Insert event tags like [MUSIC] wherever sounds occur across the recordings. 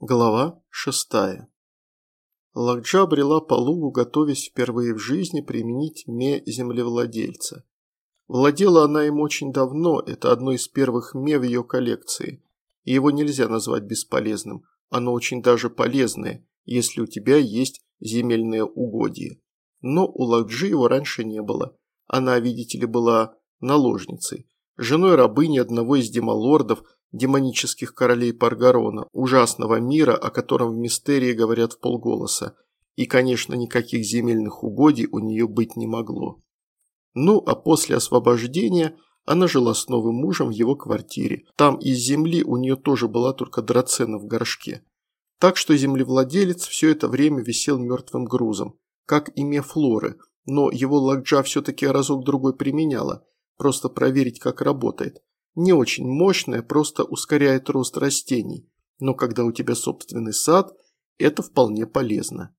Глава шестая. Лакджа брела по лугу, готовясь впервые в жизни применить ме землевладельца. Владела она им очень давно, это одно из первых ме в ее коллекции. И его нельзя назвать бесполезным, оно очень даже полезное, если у тебя есть земельные угодья. Но у Лакджи его раньше не было. Она, видите ли, была наложницей, женой рабыни одного из демалордов – демонических королей Паргарона, ужасного мира, о котором в мистерии говорят в полголоса, и, конечно, никаких земельных угодий у нее быть не могло. Ну, а после освобождения она жила с новым мужем в его квартире. Там из земли у нее тоже была только драцена в горшке. Так что землевладелец все это время висел мертвым грузом, как имя Флоры, но его Лакджа все-таки разок-другой применяла, просто проверить, как работает. Не очень мощная, просто ускоряет рост растений, но когда у тебя собственный сад, это вполне полезно.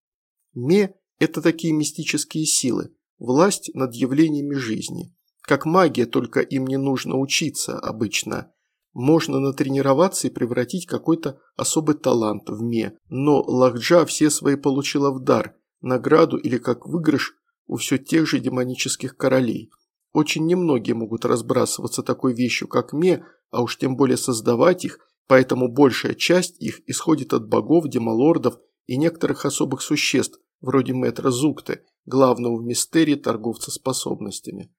Ме – это такие мистические силы, власть над явлениями жизни. Как магия, только им не нужно учиться обычно. Можно натренироваться и превратить какой-то особый талант в ме, но Лахджа все свои получила в дар, награду или как выигрыш у все тех же демонических королей. Очень немногие могут разбрасываться такой вещью, как ме, а уж тем более создавать их, поэтому большая часть их исходит от богов, демалордов и некоторых особых существ, вроде мэтра Зукты, главного в мистерии торговца способностями.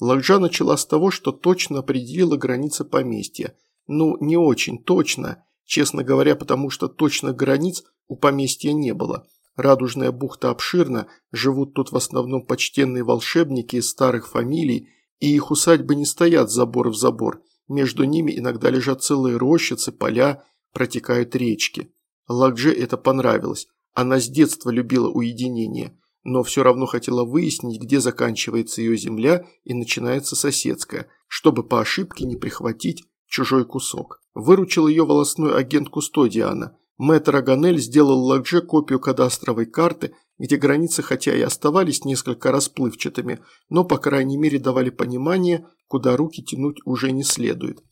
Лакджа начала с того, что точно определила границы поместья. Ну, не очень точно, честно говоря, потому что точных границ у поместья не было – Радужная бухта обширна, живут тут в основном почтенные волшебники из старых фамилий, и их усадьбы не стоят забор в забор. Между ними иногда лежат целые рощицы, поля, протекают речки. Лакдже это понравилось. Она с детства любила уединение, но все равно хотела выяснить, где заканчивается ее земля и начинается соседская, чтобы по ошибке не прихватить чужой кусок. Выручил ее волосной агент Кустодиана – Мэтр Аганель сделал Лакже копию кадастровой карты, где границы хотя и оставались несколько расплывчатыми, но по крайней мере давали понимание, куда руки тянуть уже не следует.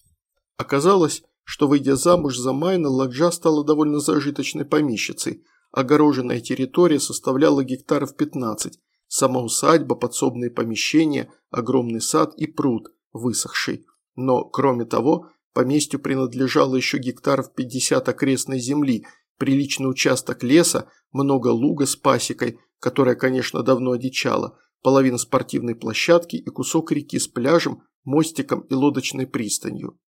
Оказалось, что выйдя замуж за Майна, Лакджа стала довольно зажиточной помещицей. Огороженная территория составляла гектаров 15, сама усадьба, подсобные помещения, огромный сад и пруд, высохший. Но, кроме того, Поместью принадлежало еще гектаров 50 окрестной земли, приличный участок леса, много луга с пасекой, которая, конечно, давно одичала, половина спортивной площадки и кусок реки с пляжем, мостиком и лодочной пристанью.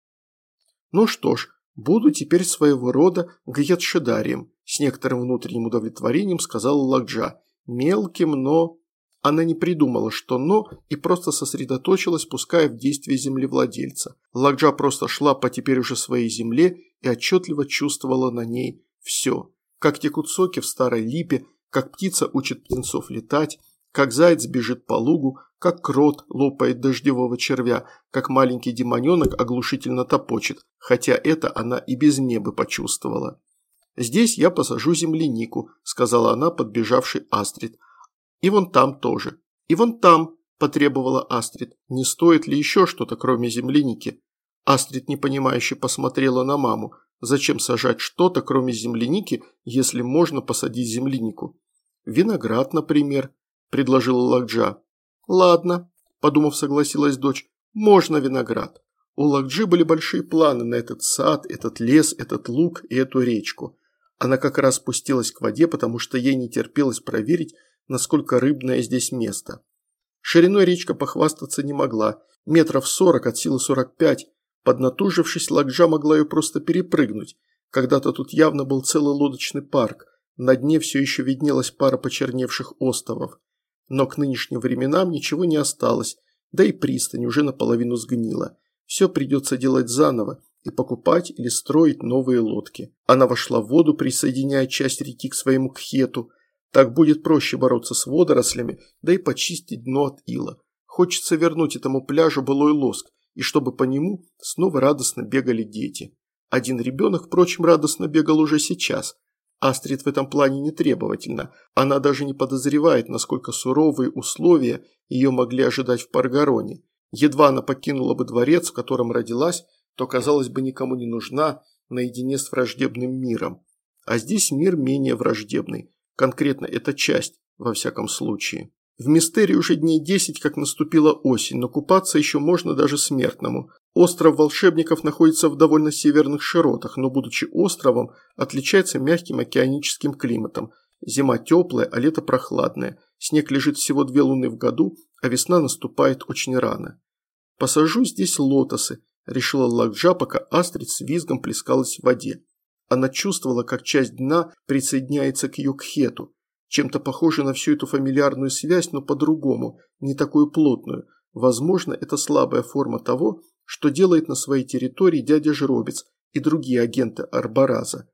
Ну что ж, буду теперь своего рода гьятшедарием, с некоторым внутренним удовлетворением сказала Лакджа. Мелким, но... Она не придумала, что «но» и просто сосредоточилась, пуская в действие землевладельца. Лакджа просто шла по теперь уже своей земле и отчетливо чувствовала на ней все. Как текут соки в старой липе, как птица учит птенцов летать, как заяц бежит по лугу, как крот лопает дождевого червя, как маленький демоненок оглушительно топочет, хотя это она и без небы почувствовала. «Здесь я посажу землянику», – сказала она, подбежавший Астрид – и вон там тоже. И вон там, потребовала Астрид. Не стоит ли еще что-то, кроме земляники? Астрид непонимающе посмотрела на маму. Зачем сажать что-то, кроме земляники, если можно посадить землянику? Виноград, например, предложила Лакджа. Ладно, подумав, согласилась дочь. Можно виноград. У Лакджи были большие планы на этот сад, этот лес, этот луг и эту речку. Она как раз спустилась к воде, потому что ей не терпелось проверить, насколько рыбное здесь место. Шириной речка похвастаться не могла, метров сорок от силы сорок пять. Поднатужившись, Лакджа могла ее просто перепрыгнуть. Когда-то тут явно был целый лодочный парк, на дне все еще виднелась пара почерневших островов. Но к нынешним временам ничего не осталось, да и пристань уже наполовину сгнила. Все придется делать заново и покупать или строить новые лодки. Она вошла в воду, присоединяя часть реки к своему кхету – так будет проще бороться с водорослями, да и почистить дно от ила. Хочется вернуть этому пляжу былой лоск, и чтобы по нему снова радостно бегали дети. Один ребенок, впрочем, радостно бегал уже сейчас. Астрид в этом плане не требовательна. Она даже не подозревает, насколько суровые условия ее могли ожидать в Паргароне. Едва она покинула бы дворец, в котором родилась, то, казалось бы, никому не нужна, наедине с враждебным миром. А здесь мир менее враждебный. Конкретно эта часть, во всяком случае. В Мистерии уже дней 10, как наступила осень, но купаться еще можно даже смертному. Остров волшебников находится в довольно северных широтах, но, будучи островом, отличается мягким океаническим климатом. Зима теплая, а лето прохладное. Снег лежит всего две луны в году, а весна наступает очень рано. «Посажу здесь лотосы», – решила Лакджа, пока Астрид с визгом плескалась в воде. Она чувствовала, как часть дна присоединяется к ее кхету. Чем-то похоже на всю эту фамильярную связь, но по-другому, не такую плотную. Возможно, это слабая форма того, что делает на своей территории дядя Жробец и другие агенты Арбараза.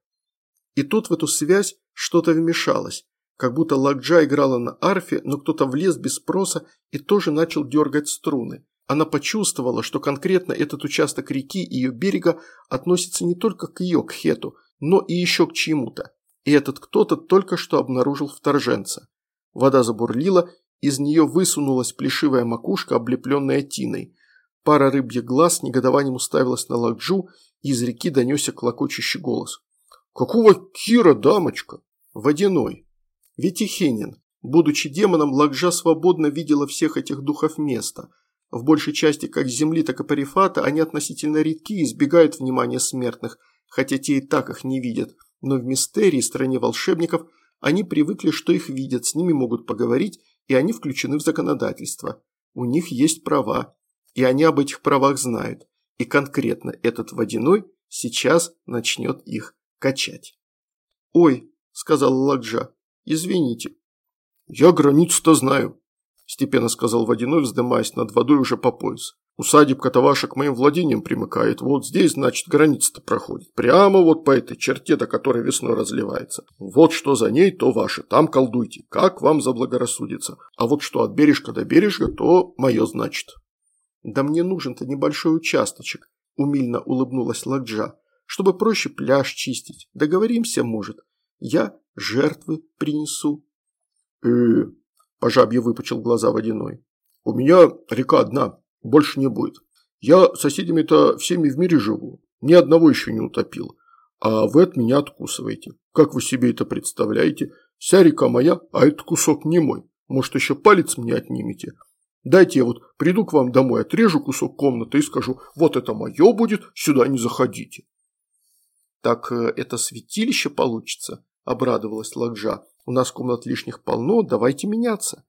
И тут в эту связь что-то вмешалось, как будто Лакджа играла на арфе, но кто-то влез без спроса и тоже начал дергать струны. Она почувствовала, что конкретно этот участок реки и ее берега относится не только к ее кхету, но и еще к чему-то. И этот кто-то только что обнаружил вторженца. Вода забурлила, из нее высунулась плешивая макушка, облепленная тиной. Пара рыбьих глаз негодованием уставилась на Лакджу, и из реки донесся клокочущий голос. «Какого кира, дамочка?» «Водяной». Витихенин. Будучи демоном, Лакджа свободно видела всех этих духов места – в большей части как Земли, так и Парифата они относительно редки и избегают внимания смертных, хотя те и так их не видят. Но в Мистерии, стране волшебников, они привыкли, что их видят, с ними могут поговорить, и они включены в законодательство. У них есть права, и они об этих правах знают. И конкретно этот водяной сейчас начнет их качать. «Ой», – сказал Ладжа, – «извините». «Я границу-то знаю», степенно сказал Водяной, вздымаясь над водой уже по пояс. Усадебка-то ваша к моим владениям примыкает. Вот здесь, значит, граница-то проходит. Прямо вот по этой черте, до которой весной разливается. Вот что за ней, то ваше. Там колдуйте. Как вам заблагорассудится. А вот что от бережка до бережка, то мое, значит. Да мне нужен-то небольшой участочек, умильно улыбнулась Ладжа. Чтобы проще пляж чистить. Договоримся, может. Я жертвы принесу. Э, по жабье выпучил глаза водяной. «У меня река одна, больше не будет. Я соседями-то всеми в мире живу, ни одного еще не утопил. А вы от меня откусываете. Как вы себе это представляете? Вся река моя, а этот кусок не мой. Может, еще палец мне отнимете? Дайте я вот приду к вам домой, отрежу кусок комнаты и скажу, вот это мое будет, сюда не заходите». «Так э, это святилище получится?» – обрадовалась Ладжа. У нас комнат лишних полно, давайте меняться».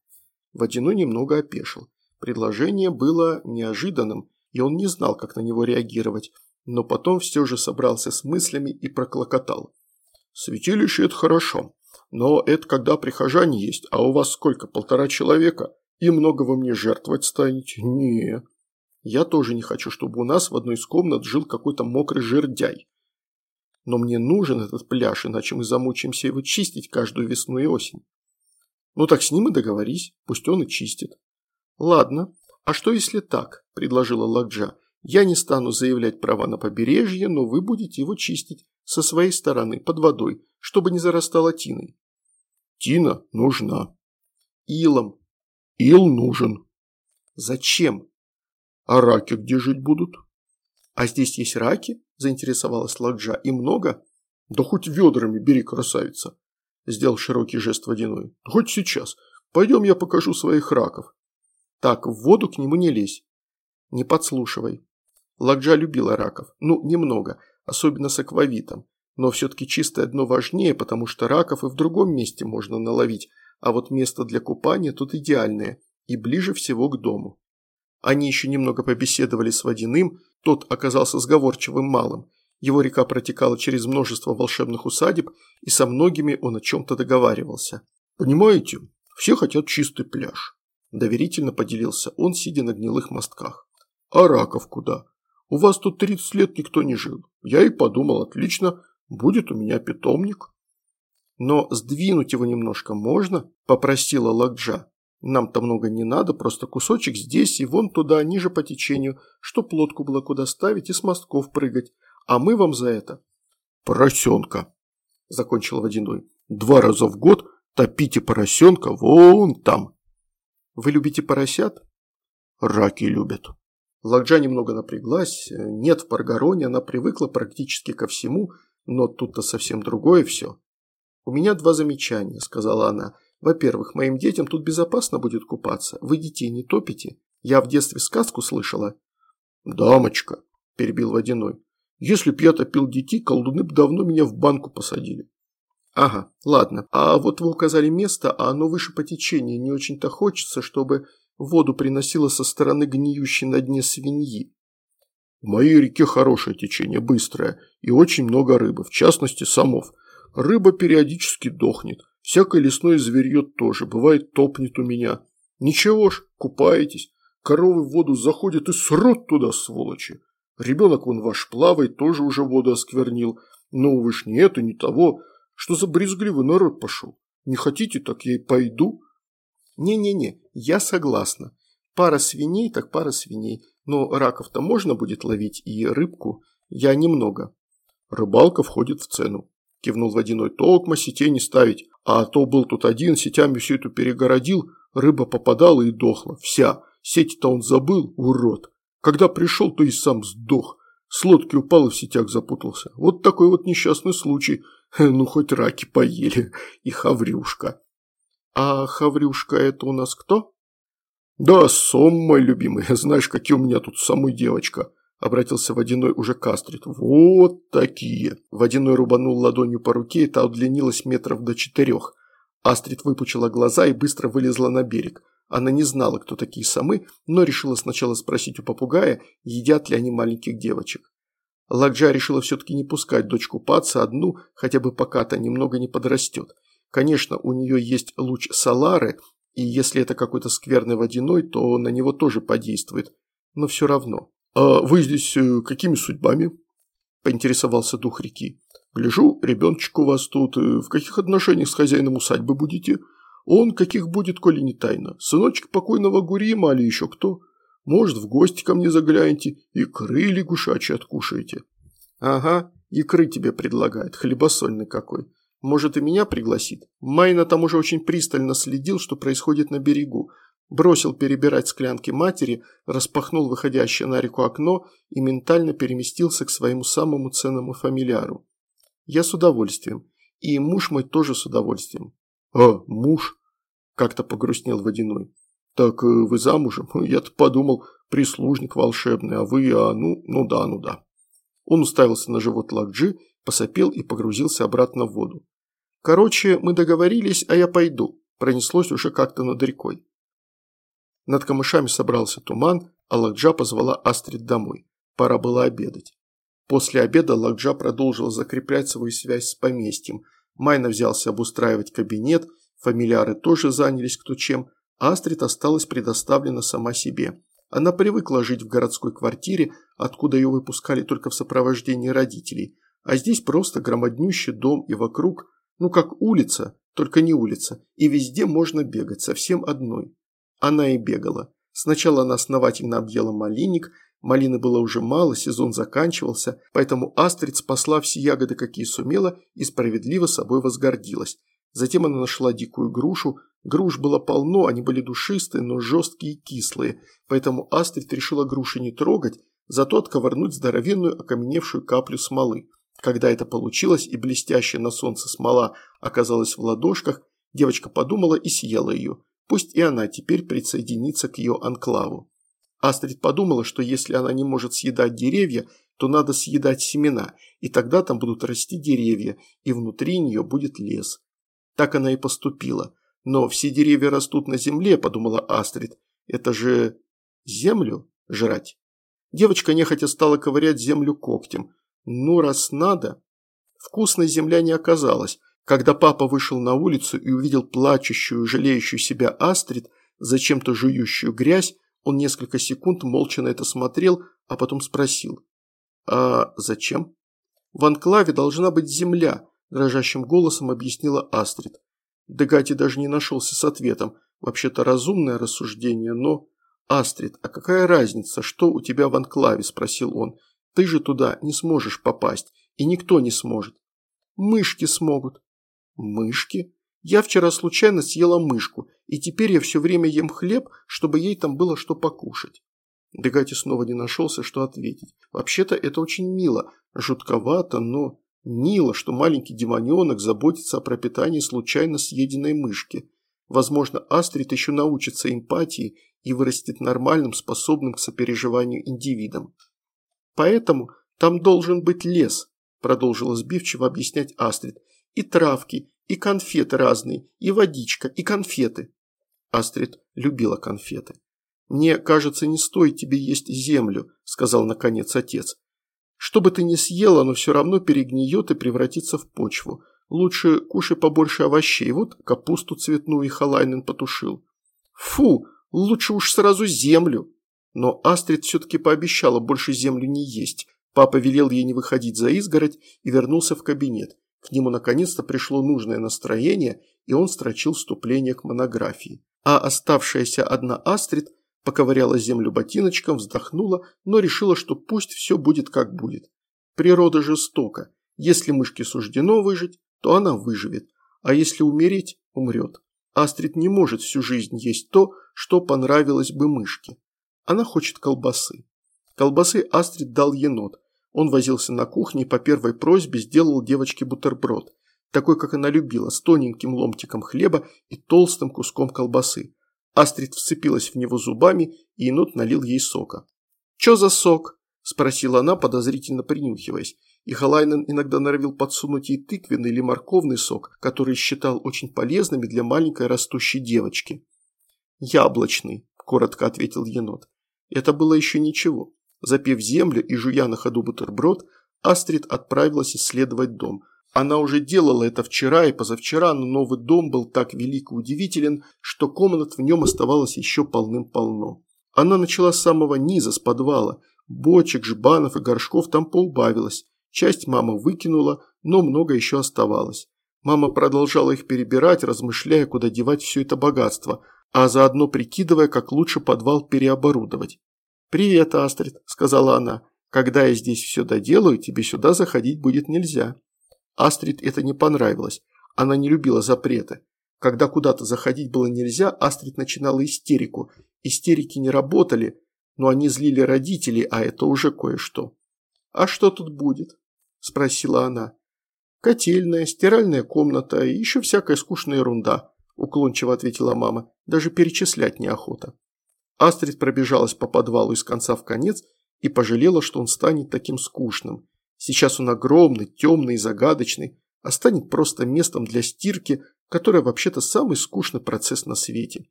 Водяной немного опешил. Предложение было неожиданным, и он не знал, как на него реагировать, но потом все же собрался с мыслями и проклокотал. «Святилище – это хорошо, но это когда прихожане есть, а у вас сколько, полтора человека? И много вы мне жертвовать станете? не Я тоже не хочу, чтобы у нас в одной из комнат жил какой-то мокрый жердяй. Но мне нужен этот пляж, иначе мы замучаемся его чистить каждую весну и осень. Ну так с ним и договорись, пусть он и чистит. Ладно, а что если так, предложила Ладжа. Я не стану заявлять права на побережье, но вы будете его чистить со своей стороны, под водой, чтобы не зарастало тиной. Тина нужна. Илом. Ил нужен. Зачем? А раки где жить будут? А здесь есть раки? заинтересовалась Ладжа. «И много?» «Да хоть ведрами бери, красавица!» Сделал широкий жест водяной. «Хоть сейчас. Пойдем я покажу своих раков». «Так, в воду к нему не лезь. Не подслушивай». Ладжа любила раков. Ну, немного, особенно с аквавитом. Но все-таки чистое дно важнее, потому что раков и в другом месте можно наловить, а вот место для купания тут идеальное и ближе всего к дому. Они еще немного побеседовали с водяным, тот оказался сговорчивым малым. Его река протекала через множество волшебных усадеб, и со многими он о чем-то договаривался. «Понимаете, все хотят чистый пляж», – доверительно поделился он, сидя на гнилых мостках. «А раков куда? У вас тут 30 лет никто не жил. Я и подумал, отлично, будет у меня питомник». «Но сдвинуть его немножко можно?» – попросила Лакджа. Нам-то много не надо, просто кусочек здесь и вон туда, ниже по течению, чтоб лодку было куда ставить и с мостков прыгать. А мы вам за это...» «Поросенка», – закончил Водяной. «Два раза в год топите поросенка вон там». «Вы любите поросят?» «Раки любят». Ладжа немного напряглась. Нет, в Паргароне она привыкла практически ко всему, Но тут-то совсем другое все. «У меня два замечания», – сказала она. «Во-первых, моим детям тут безопасно будет купаться. Вы детей не топите? Я в детстве сказку слышала». «Дамочка», – перебил Водяной, – «если б я топил детей, колдуны б давно меня в банку посадили». «Ага, ладно. А вот вы указали место, а оно выше по течению. Не очень-то хочется, чтобы воду приносило со стороны гниющей на дне свиньи». «В моей реке хорошее течение, быстрое, и очень много рыбы, в частности самов. Рыба периодически дохнет. Всякое лесное зверье тоже, бывает топнет у меня. Ничего ж, купаетесь. Коровы в воду заходят и срут туда, сволочи. Ребенок вон ваш плавает, тоже уже воду осквернил. Но вы ж не это, не того. Что за брезгливый народ пошел? Не хотите, так я и пойду. Не-не-не, я согласна. Пара свиней, так пара свиней. Но раков-то можно будет ловить и рыбку. Я немного. Рыбалка входит в цену. – кивнул водяной. «Толкма сетей не ставить, а то был тут один, сетями всю эту перегородил, рыба попадала и дохла, вся. Сети-то он забыл, урод. Когда пришел, то и сам сдох. С лодки упал и в сетях запутался. Вот такой вот несчастный случай. [LAUGHS] Ну, хоть раки поели. И хаврюшка». «А хаврюшка это у нас кто?» «Да, сом мой любимый. [LAUGHS] Знаешь, какие у меня тут самой девочка. – обратился Водяной уже к Астрид. «Вот такие!» Водяной рубанул ладонью по руке, и та удлинилась метров до четырех. Астрид выпучила глаза и быстро вылезла на берег. Она не знала, кто такие самы, но решила сначала спросить у попугая, едят ли они маленьких девочек. Ладжа решила все-таки не пускать дочь купаться одну, хотя бы пока та немного не подрастет. Конечно, у нее есть луч Салары, и если это какой-то скверный водяной, то на него тоже подействует, но все равно. «А вы здесь э, какими судьбами?» – поинтересовался дух реки. «Гляжу, ребеночек у вас тут. Э, в каких отношениях с хозяином усадьбы будете? Он каких будет, коли не тайна? Сыночек покойного Гурима или еще кто? Может, в гости ко мне заглянете, икры лягушачьи откушаете?» «Ага, икры тебе предлагает, хлебосольный какой. Может, и меня пригласит? Майна там уже очень пристально следил, что происходит на берегу. Бросил перебирать склянки матери, распахнул выходящее на реку окно и ментально переместился к своему самому ценному фамильяру. Я с удовольствием. И муж мой тоже с удовольствием. «А, муж?» – как-то погрустнел Водяной. «Так э, вы замужем? [LAUGHS] Я-то подумал, прислужник волшебный, а вы, а ну, ну да, ну да». Он уставился на живот Лакджи, посопел и погрузился обратно в воду. «Короче, мы договорились, а я пойду», – пронеслось уже как-то над рекой. Над камышами собрался туман, а Лакджа позвала Астрид домой. Пора было обедать. После обеда Лакджа продолжил закреплять свою связь с поместьем. Майна взялся обустраивать кабинет, фамильяры тоже занялись кто чем, Астрид осталась предоставлена сама себе. Она привыкла жить в городской квартире, откуда ее выпускали только в сопровождении родителей, а здесь просто громаднющий дом и вокруг, ну как улица, только не улица, и везде можно бегать, совсем одной. Она и бегала. Сначала она основательно объела малинник, малины было уже мало, сезон заканчивался, поэтому Астрид спасла все ягоды, какие сумела, и справедливо собой возгордилась. Затем она нашла дикую грушу, груш было полно, они были душистые, но жесткие и кислые, поэтому Астрид решила груши не трогать, зато отковырнуть здоровенную окаменевшую каплю смолы. Когда это получилось и блестящая на солнце смола оказалась в ладошках, девочка подумала и съела ее. Пусть и она теперь присоединится к ее анклаву. Астрид подумала, что если она не может съедать деревья, то надо съедать семена, и тогда там будут расти деревья, и внутри нее будет лес. Так она и поступила. Но все деревья растут на земле, подумала Астрид. Это же землю жрать. Девочка нехотя стала ковырять землю когтем. Ну, раз надо. Вкусной земля не оказалась, когда папа вышел на улицу и увидел плачущую, жалеющую себя Астрид, зачем-то жующую грязь, он несколько секунд молча на это смотрел, а потом спросил. «А зачем?» «В анклаве должна быть земля», – дрожащим голосом объяснила Астрид. Дегати даже не нашелся с ответом. Вообще-то разумное рассуждение, но... «Астрид, а какая разница, что у тебя в анклаве?» – спросил он. «Ты же туда не сможешь попасть, и никто не сможет». «Мышки смогут», Мышки? Я вчера случайно съела мышку, и теперь я все время ем хлеб, чтобы ей там было что покушать. Дегати снова не нашелся, что ответить. Вообще-то это очень мило, жутковато, но Мило, что маленький демоненок заботится о пропитании случайно съеденной мышки. Возможно, Астрид еще научится эмпатии и вырастет нормальным, способным к сопереживанию индивидом. Поэтому там должен быть лес, продолжила сбивчиво объяснять Астрид, и травки, и конфеты разные, и водичка, и конфеты. Астрид любила конфеты. «Мне кажется, не стоит тебе есть землю», – сказал наконец отец. «Что бы ты ни съел, оно все равно перегниет и превратится в почву. Лучше кушай побольше овощей. Вот капусту цветную и халайнен потушил». «Фу, лучше уж сразу землю». Но Астрид все-таки пообещала больше землю не есть. Папа велел ей не выходить за изгородь и вернулся в кабинет. К нему наконец-то пришло нужное настроение, и он строчил вступление к монографии. А оставшаяся одна Астрид поковыряла землю ботиночком, вздохнула, но решила, что пусть все будет как будет. Природа жестока. Если мышке суждено выжить, то она выживет, а если умереть, умрет. Астрид не может всю жизнь есть то, что понравилось бы мышке. Она хочет колбасы. Колбасы Астрид дал енот. Он возился на кухне и по первой просьбе сделал девочке бутерброд, такой, как она любила, с тоненьким ломтиком хлеба и толстым куском колбасы. Астрид вцепилась в него зубами, и енот налил ей сока. «Чё за сок?» – спросила она, подозрительно принюхиваясь. И Халайнен иногда норовил подсунуть ей тыквенный или морковный сок, который считал очень полезными для маленькой растущей девочки. «Яблочный», – коротко ответил енот. Это было еще ничего. Запев землю и жуя на ходу бутерброд, Астрид отправилась исследовать дом – она уже делала это вчера и позавчера, но новый дом был так велик и удивителен, что комнат в нем оставалось еще полным-полно. Она начала с самого низа, с подвала. Бочек, жбанов и горшков там поубавилось. Часть мама выкинула, но много еще оставалось. Мама продолжала их перебирать, размышляя, куда девать все это богатство, а заодно прикидывая, как лучше подвал переоборудовать. «Привет, Астрид», – сказала она. «Когда я здесь все доделаю, тебе сюда заходить будет нельзя». Астрид это не понравилось. Она не любила запреты. Когда куда-то заходить было нельзя, Астрид начинала истерику. Истерики не работали, но они злили родителей, а это уже кое-что. «А что тут будет?» – спросила она. «Котельная, стиральная комната и еще всякая скучная ерунда», – уклончиво ответила мама. «Даже перечислять неохота». Астрид пробежалась по подвалу из конца в конец и пожалела, что он станет таким скучным. Сейчас он огромный, темный и загадочный, а станет просто местом для стирки, которая вообще-то самый скучный процесс на свете.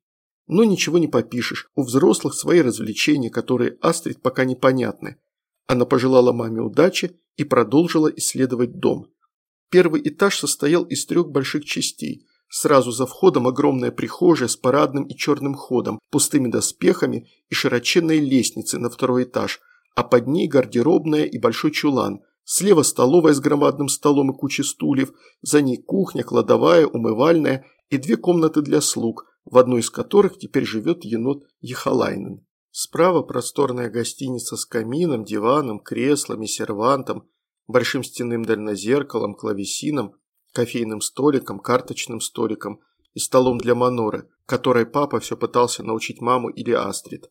Но ничего не попишешь, у взрослых свои развлечения, которые Астрид пока непонятны. Она пожелала маме удачи и продолжила исследовать дом. Первый этаж состоял из трех больших частей. Сразу за входом огромная прихожая с парадным и черным ходом, пустыми доспехами и широченной лестницей на второй этаж, а под ней гардеробная и большой чулан, Слева столовая с громадным столом и кучей стульев, за ней кухня, кладовая, умывальная и две комнаты для слуг, в одной из которых теперь живет енот Ехалайнен. Справа просторная гостиница с камином, диваном, креслами, сервантом, большим стенным дальнозеркалом, клавесином, кофейным столиком, карточным столиком и столом для маноры, которой папа все пытался научить маму или Астрид.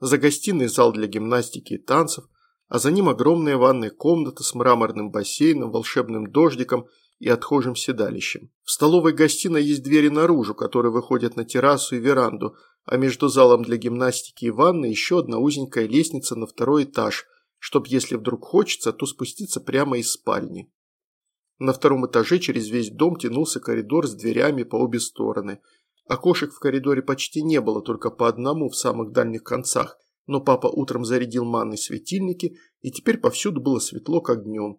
За гостиной зал для гимнастики и танцев – а за ним огромная ванная комната с мраморным бассейном, волшебным дождиком и отхожим седалищем. В столовой гостиной есть двери наружу, которые выходят на террасу и веранду, а между залом для гимнастики и ванной еще одна узенькая лестница на второй этаж, чтоб, если вдруг хочется, то спуститься прямо из спальни. На втором этаже через весь дом тянулся коридор с дверями по обе стороны. Окошек в коридоре почти не было, только по одному в самых дальних концах – но папа утром зарядил манной светильники, и теперь повсюду было светло, как днем.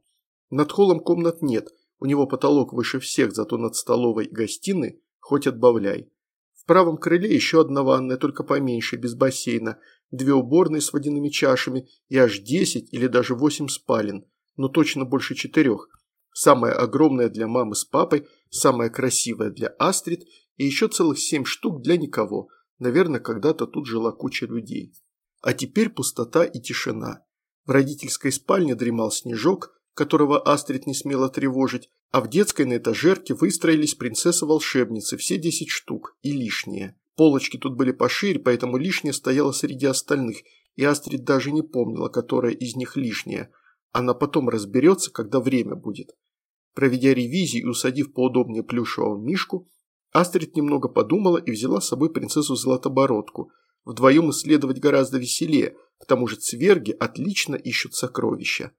Над холлом комнат нет, у него потолок выше всех, зато над столовой и гостиной хоть отбавляй. В правом крыле еще одна ванная, только поменьше, без бассейна, две уборные с водяными чашами и аж десять или даже восемь спален, но точно больше четырех. Самая огромная для мамы с папой, самая красивая для Астрид и еще целых семь штук для никого. Наверное, когда-то тут жила куча людей. А теперь пустота и тишина. В родительской спальне дремал снежок, которого Астрид не смела тревожить, а в детской на этажерке выстроились принцессы-волшебницы, все десять штук, и лишние. Полочки тут были пошире, поэтому лишнее стояло среди остальных, и Астрид даже не помнила, которая из них лишняя. Она потом разберется, когда время будет. Проведя ревизию и усадив поудобнее плюшевого мишку, Астрид немного подумала и взяла с собой принцессу Златобородку. Вдвоем исследовать гораздо веселее, к тому же цверги отлично ищут сокровища.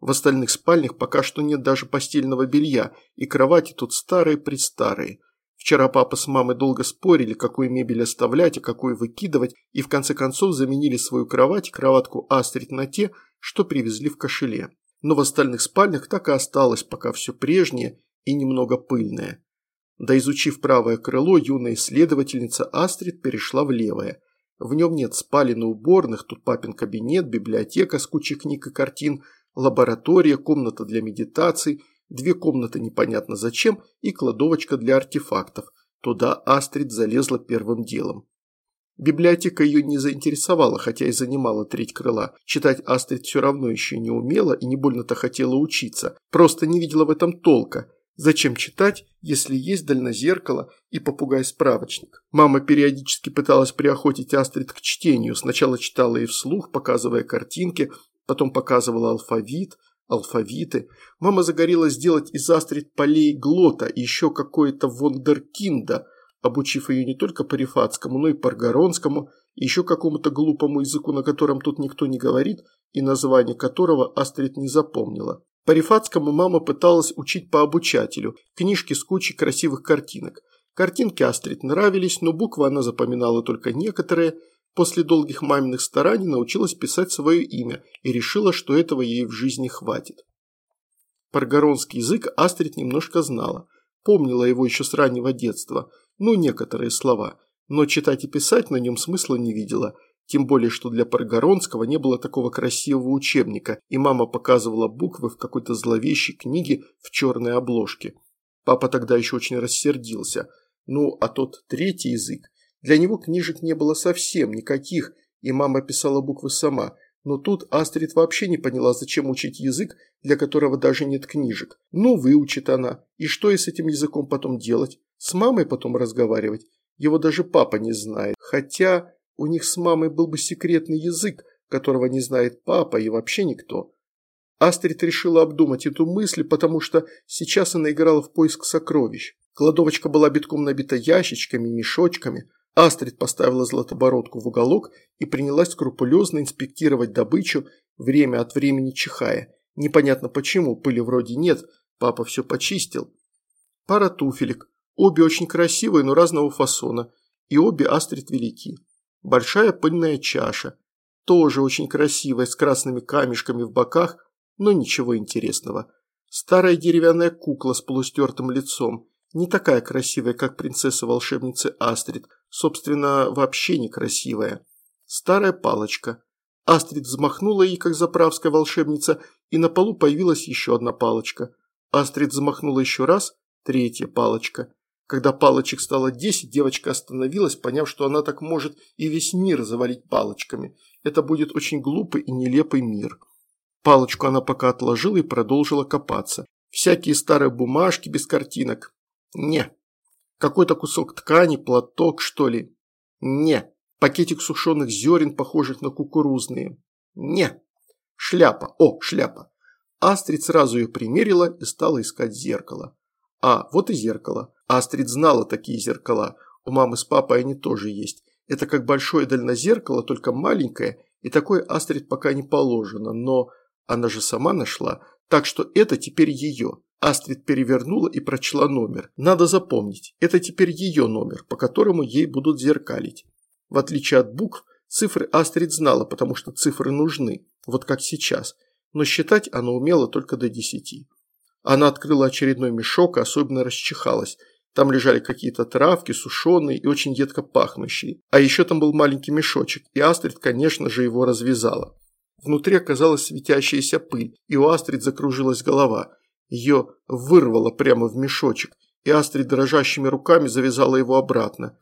В остальных спальнях пока что нет даже постельного белья, и кровати тут старые-престарые. Вчера папа с мамой долго спорили, какую мебель оставлять, а какую выкидывать, и в конце концов заменили свою кровать кроватку Астрид на те, что привезли в кошеле. Но в остальных спальнях так и осталось пока все прежнее и немного пыльное. Да изучив правое крыло, юная исследовательница Астрид перешла в левое. В нем нет спален и уборных, тут папин кабинет, библиотека с кучей книг и картин, лаборатория, комната для медитаций, две комнаты непонятно зачем и кладовочка для артефактов. Туда Астрид залезла первым делом. Библиотека ее не заинтересовала, хотя и занимала треть крыла. Читать Астрид все равно еще не умела и не больно-то хотела учиться. Просто не видела в этом толка. Зачем читать, если есть дальнозеркало и попугай-справочник? Мама периодически пыталась приохотить Астрид к чтению. Сначала читала и вслух, показывая картинки, потом показывала алфавит, алфавиты. Мама загорелась сделать из Астрид полей глота и еще какое-то вондеркинда, обучив ее не только парифатскому, но и паргоронскому, и еще какому-то глупому языку, на котором тут никто не говорит, и название которого Астрид не запомнила. Парифатскому мама пыталась учить по обучателю, книжки с кучей красивых картинок. Картинки Астрид нравились, но буквы она запоминала только некоторые. После долгих маминых стараний научилась писать свое имя и решила, что этого ей в жизни хватит. Паргоронский язык Астрид немножко знала, помнила его еще с раннего детства, ну некоторые слова, но читать и писать на нем смысла не видела – тем более, что для Паргоронского не было такого красивого учебника, и мама показывала буквы в какой-то зловещей книге в черной обложке. Папа тогда еще очень рассердился. Ну, а тот третий язык. Для него книжек не было совсем никаких, и мама писала буквы сама. Но тут Астрид вообще не поняла, зачем учить язык, для которого даже нет книжек. Ну, выучит она. И что и с этим языком потом делать? С мамой потом разговаривать? Его даже папа не знает. Хотя... У них с мамой был бы секретный язык, которого не знает папа и вообще никто. Астрид решила обдумать эту мысль, потому что сейчас она играла в поиск сокровищ. Кладовочка была битком набита ящичками, мешочками. Астрид поставила златобородку в уголок и принялась скрупулезно инспектировать добычу, время от времени чихая. Непонятно почему, пыли вроде нет, папа все почистил. Пара туфелек, обе очень красивые, но разного фасона, и обе Астрид велики. Большая пыльная чаша, тоже очень красивая, с красными камешками в боках, но ничего интересного. Старая деревянная кукла с полустертым лицом, не такая красивая, как принцесса-волшебница Астрид, собственно, вообще некрасивая. Старая палочка. Астрид взмахнула ей, как заправская волшебница, и на полу появилась еще одна палочка. Астрид взмахнула еще раз, третья палочка. Когда палочек стало десять, девочка остановилась, поняв, что она так может и весь мир завалить палочками. Это будет очень глупый и нелепый мир. Палочку она пока отложила и продолжила копаться. Всякие старые бумажки без картинок. Не. Какой-то кусок ткани, платок, что ли. Не. Пакетик сушеных зерен, похожих на кукурузные. Не. Шляпа. О, шляпа. Астрид сразу ее примерила и стала искать зеркало. А, вот и зеркало. Астрид знала такие зеркала. У мамы с папой они тоже есть. Это как большое дальнозеркало, только маленькое, и такое Астрид пока не положено, но она же сама нашла, так что это теперь ее. Астрид перевернула и прочла номер. Надо запомнить, это теперь ее номер, по которому ей будут зеркалить. В отличие от букв, цифры Астрид знала, потому что цифры нужны, вот как сейчас, но считать она умела только до десяти. Она открыла очередной мешок и особенно расчихалась. Там лежали какие-то травки, сушеные и очень едко пахнущие. А еще там был маленький мешочек, и Астрид, конечно же, его развязала. Внутри оказалась светящаяся пыль, и у Астрид закружилась голова. Ее вырвало прямо в мешочек, и Астрид дрожащими руками завязала его обратно.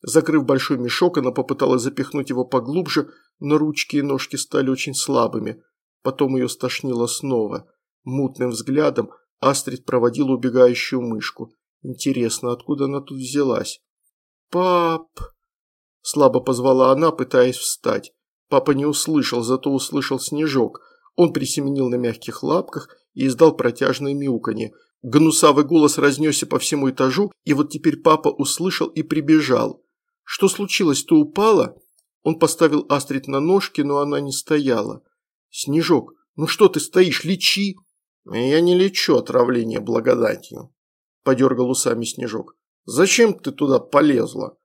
Закрыв большой мешок, она попыталась запихнуть его поглубже, но ручки и ножки стали очень слабыми. Потом ее стошнило снова. Мутным взглядом Астрид проводила убегающую мышку. Интересно, откуда она тут взялась? «Пап!» – слабо позвала она, пытаясь встать. Папа не услышал, зато услышал снежок. Он присеменил на мягких лапках и издал протяжное мяуканье. Гнусавый голос разнесся по всему этажу, и вот теперь папа услышал и прибежал. Что случилось, ты упала? Он поставил Астрид на ножки, но она не стояла. «Снежок, ну что ты стоишь, лечи!» «Я не лечу отравление благодатью», – подергал усами Снежок. «Зачем ты туда полезла?»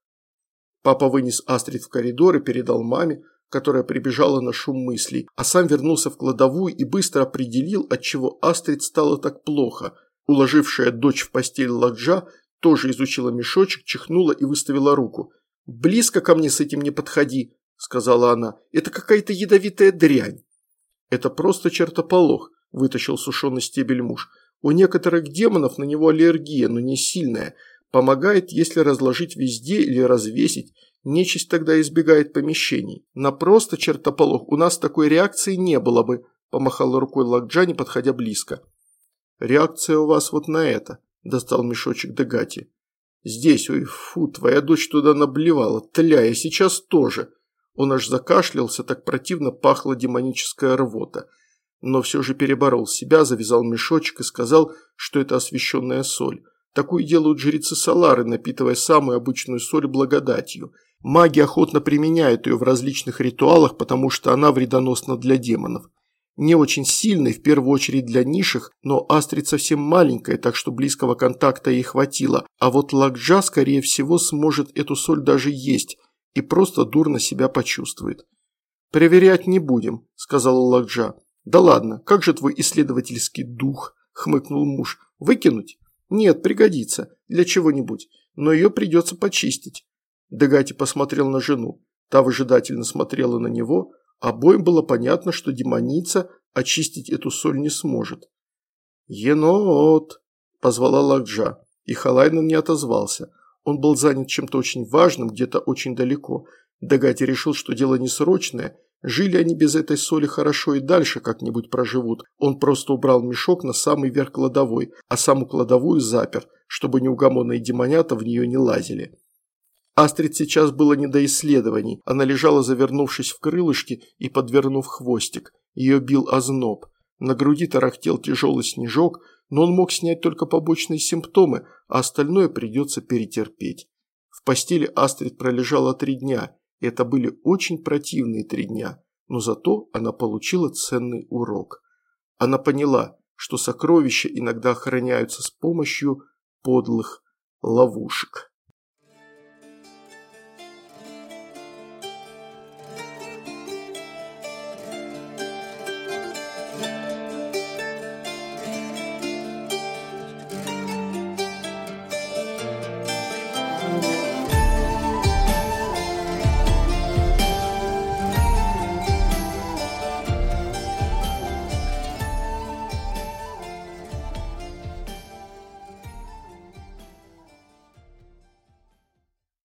Папа вынес Астрид в коридор и передал маме, которая прибежала на шум мыслей, а сам вернулся в кладовую и быстро определил, отчего Астрид стало так плохо. Уложившая дочь в постель Ладжа тоже изучила мешочек, чихнула и выставила руку. «Близко ко мне с этим не подходи», – сказала она. «Это какая-то ядовитая дрянь». «Это просто чертополох», – вытащил сушеный стебель муж. «У некоторых демонов на него аллергия, но не сильная. Помогает, если разложить везде или развесить. Нечисть тогда избегает помещений. На просто чертополох у нас такой реакции не было бы», – помахала рукой Лакджани, подходя близко. «Реакция у вас вот на это», – достал мешочек Дегати. «Здесь, ой, фу, твоя дочь туда наблевала, тля, и сейчас тоже». Он аж закашлялся, так противно пахла демоническая рвота. Но все же переборол себя, завязал мешочек и сказал, что это освященная соль. Такую делают жрецы Салары, напитывая самую обычную соль благодатью. Маги охотно применяют ее в различных ритуалах, потому что она вредоносна для демонов. Не очень сильный, в первую очередь для низших, но Астрид совсем маленькая, так что близкого контакта ей хватило, а вот Лакджа, скорее всего, сможет эту соль даже есть и просто дурно себя почувствует. «Проверять не будем», – сказала Лакджа. «Да ладно, как же твой исследовательский дух?» – хмыкнул муж. «Выкинуть?» «Нет, пригодится. Для чего-нибудь. Но ее придется почистить». Дегати посмотрел на жену. Та выжидательно смотрела на него. Обоим было понятно, что демоница очистить эту соль не сможет. «Енот!» – позвала Лакджа, и Халайнан не отозвался. Он был занят чем-то очень важным, где-то очень далеко. Дагати решил, что дело не срочное. Жили они без этой соли хорошо и дальше как-нибудь проживут. Он просто убрал мешок на самый верх кладовой, а саму кладовую запер, чтобы неугомонные демонята в нее не лазили. Астрид сейчас было не до исследований. Она лежала, завернувшись в крылышки и подвернув хвостик. Ее бил озноб. На груди тарахтел тяжелый снежок, но он мог снять только побочные симптомы, а остальное придется перетерпеть. В постели Астрид пролежала три дня, это были очень противные три дня, но зато она получила ценный урок. Она поняла, что сокровища иногда охраняются с помощью подлых ловушек.